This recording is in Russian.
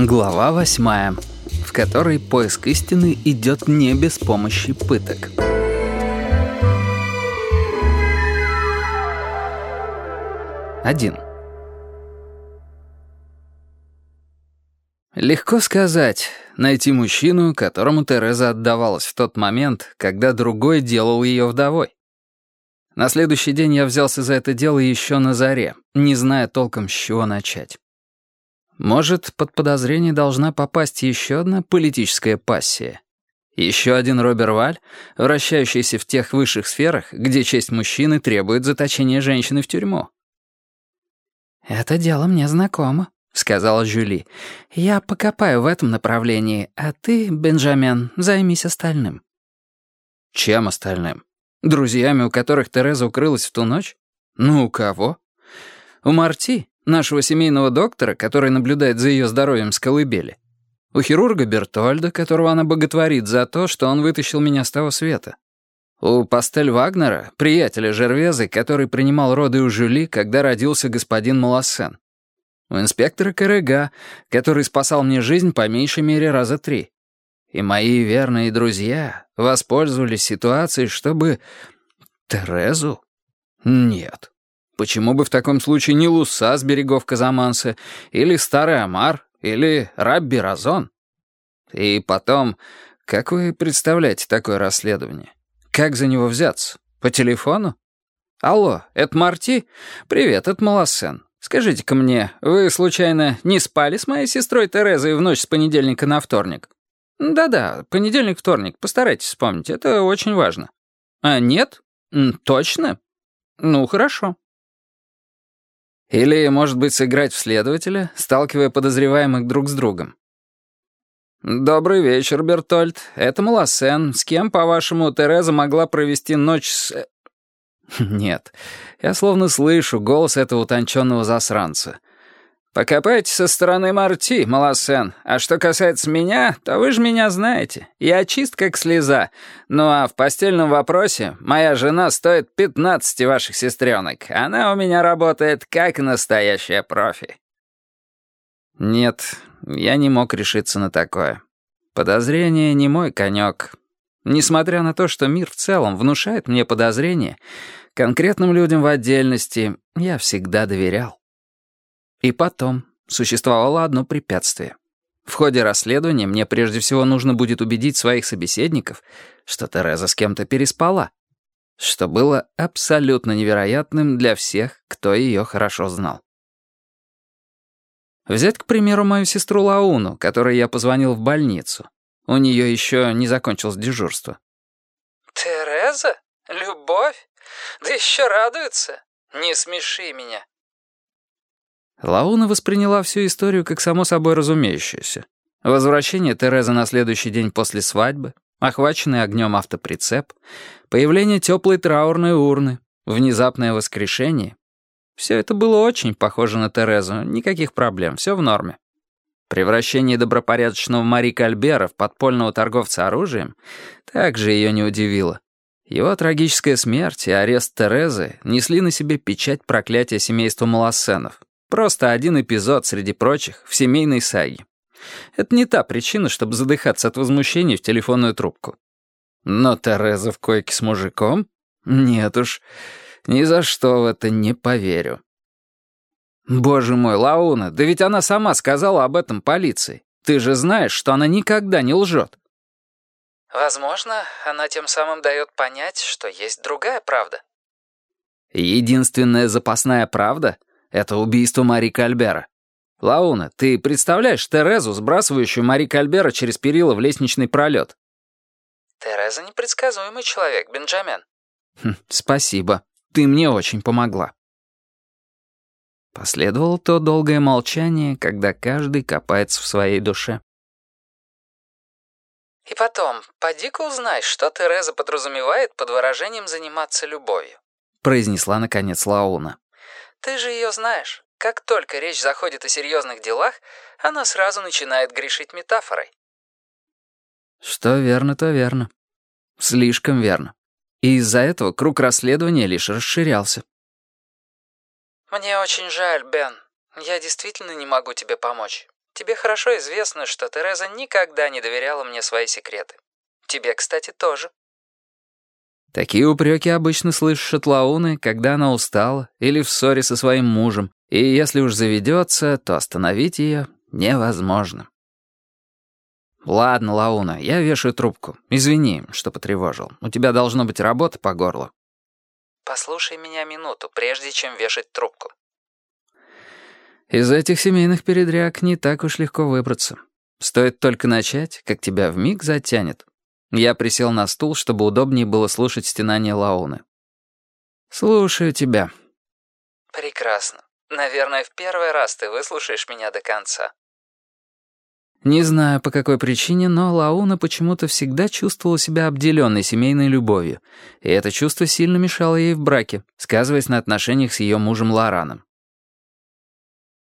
Глава восьмая, в которой поиск истины идет не без помощи пыток. Один. Легко сказать, найти мужчину, которому Тереза отдавалась в тот момент, когда другой делал ее вдовой. На следующий день я взялся за это дело еще на заре, не зная толком, с чего начать. Может, под подозрение должна попасть еще одна политическая пассия? Еще один Робер Валь, вращающийся в тех высших сферах, где честь мужчины требует заточения женщины в тюрьму. «Это дело мне знакомо», — сказала Жюли. «Я покопаю в этом направлении, а ты, Бенджамен, займись остальным». «Чем остальным? Друзьями, у которых Тереза укрылась в ту ночь? Ну, у кого? У Марти, нашего семейного доктора, который наблюдает за ее здоровьем с колыбели. У хирурга Бертольда, которого она боготворит за то, что он вытащил меня с того света. У Пастель Вагнера, приятеля Жервезы, который принимал роды у Жюли, когда родился господин Малассен. У инспектора Карега, который спасал мне жизнь по меньшей мере раза три. И мои верные друзья воспользовались ситуацией, чтобы... Терезу? Нет. Почему бы в таком случае не Луса с берегов Казаманса, или Старый Амар, или Рабби Разон? И потом, как вы представляете такое расследование? Как за него взяться? По телефону? Алло, это Марти? Привет, это Малосен. Скажите-ка мне, вы, случайно, не спали с моей сестрой Терезой в ночь с понедельника на вторник? Да-да, понедельник-вторник, постарайтесь вспомнить, это очень важно. А нет? Точно? Ну, хорошо. Или, может быть, сыграть в следователя, сталкивая подозреваемых друг с другом. «Добрый вечер, Бертольд. Это Малосен. С кем, по-вашему, Тереза могла провести ночь с...» э, Нет, я словно слышу голос этого утонченного засранца. «Покопайте со стороны Марти, Малосен. А что касается меня, то вы же меня знаете. Я чист как слеза. Ну а в постельном вопросе моя жена стоит пятнадцати ваших сестренок. Она у меня работает как настоящая профи». Нет, я не мог решиться на такое. Подозрение не мой конек. Несмотря на то, что мир в целом внушает мне подозрения, конкретным людям в отдельности я всегда доверял. И потом существовало одно препятствие. В ходе расследования мне прежде всего нужно будет убедить своих собеседников, что Тереза с кем-то переспала, что было абсолютно невероятным для всех, кто ее хорошо знал. Взять, к примеру, мою сестру Лауну, которой я позвонил в больницу. У нее еще не закончилось дежурство. «Тереза? Любовь? Да еще радуется? Не смеши меня». Лауна восприняла всю историю как само собой разумеющуюся. Возвращение Терезы на следующий день после свадьбы, охваченный огнем автоприцеп, появление теплой траурной урны, внезапное воскрешение. Все это было очень похоже на Терезу, никаких проблем, все в норме. Превращение добропорядочного Мари Кальбера в подпольного торговца оружием также ее не удивило. Его трагическая смерть и арест Терезы несли на себе печать проклятия семейства Малосенов, Просто один эпизод среди прочих в семейной саге. Это не та причина, чтобы задыхаться от возмущения в телефонную трубку. Но Тереза в койке с мужиком? Нет уж, ни за что в это не поверю. Боже мой, Лауна, да ведь она сама сказала об этом полиции. Ты же знаешь, что она никогда не лжет. Возможно, она тем самым дает понять, что есть другая правда. Единственная запасная правда это убийство Мари Кальбера. Лауна, ты представляешь Терезу, сбрасывающую Мари Кальбера через перила в лестничный пролет? Тереза непредсказуемый человек, Бенджамен. Хм, спасибо. Ты мне очень помогла. Последовало то долгое молчание, когда каждый копается в своей душе. И потом, поди-ка узнай, что Тереза подразумевает под выражением «заниматься любовью», произнесла наконец Лауна. Ты же ее знаешь. Как только речь заходит о серьезных делах, она сразу начинает грешить метафорой. Что верно, то верно. Слишком верно. И из-за этого круг расследования лишь расширялся. Мне очень жаль, Бен. Я действительно не могу тебе помочь. Тебе хорошо известно, что Тереза никогда не доверяла мне свои секреты. Тебе, кстати, тоже». Такие упреки обычно слышишь от Лауны, когда она устала или в ссоре со своим мужем, и если уж заведется, то остановить ее невозможно. «Ладно, Лауна, я вешаю трубку. Извини, что потревожил. У тебя должно быть работа по горло». «Послушай меня минуту, прежде чем вешать трубку». Из этих семейных передряг не так уж легко выбраться. Стоит только начать, как тебя вмиг затянет. Я присел на стул, чтобы удобнее было слушать стенание Лауны. «Слушаю тебя». «Прекрасно. Наверное, в первый раз ты выслушаешь меня до конца». Не знаю, по какой причине, но Лауна почему-то всегда чувствовала себя обделенной семейной любовью, и это чувство сильно мешало ей в браке, сказываясь на отношениях с ее мужем Лораном.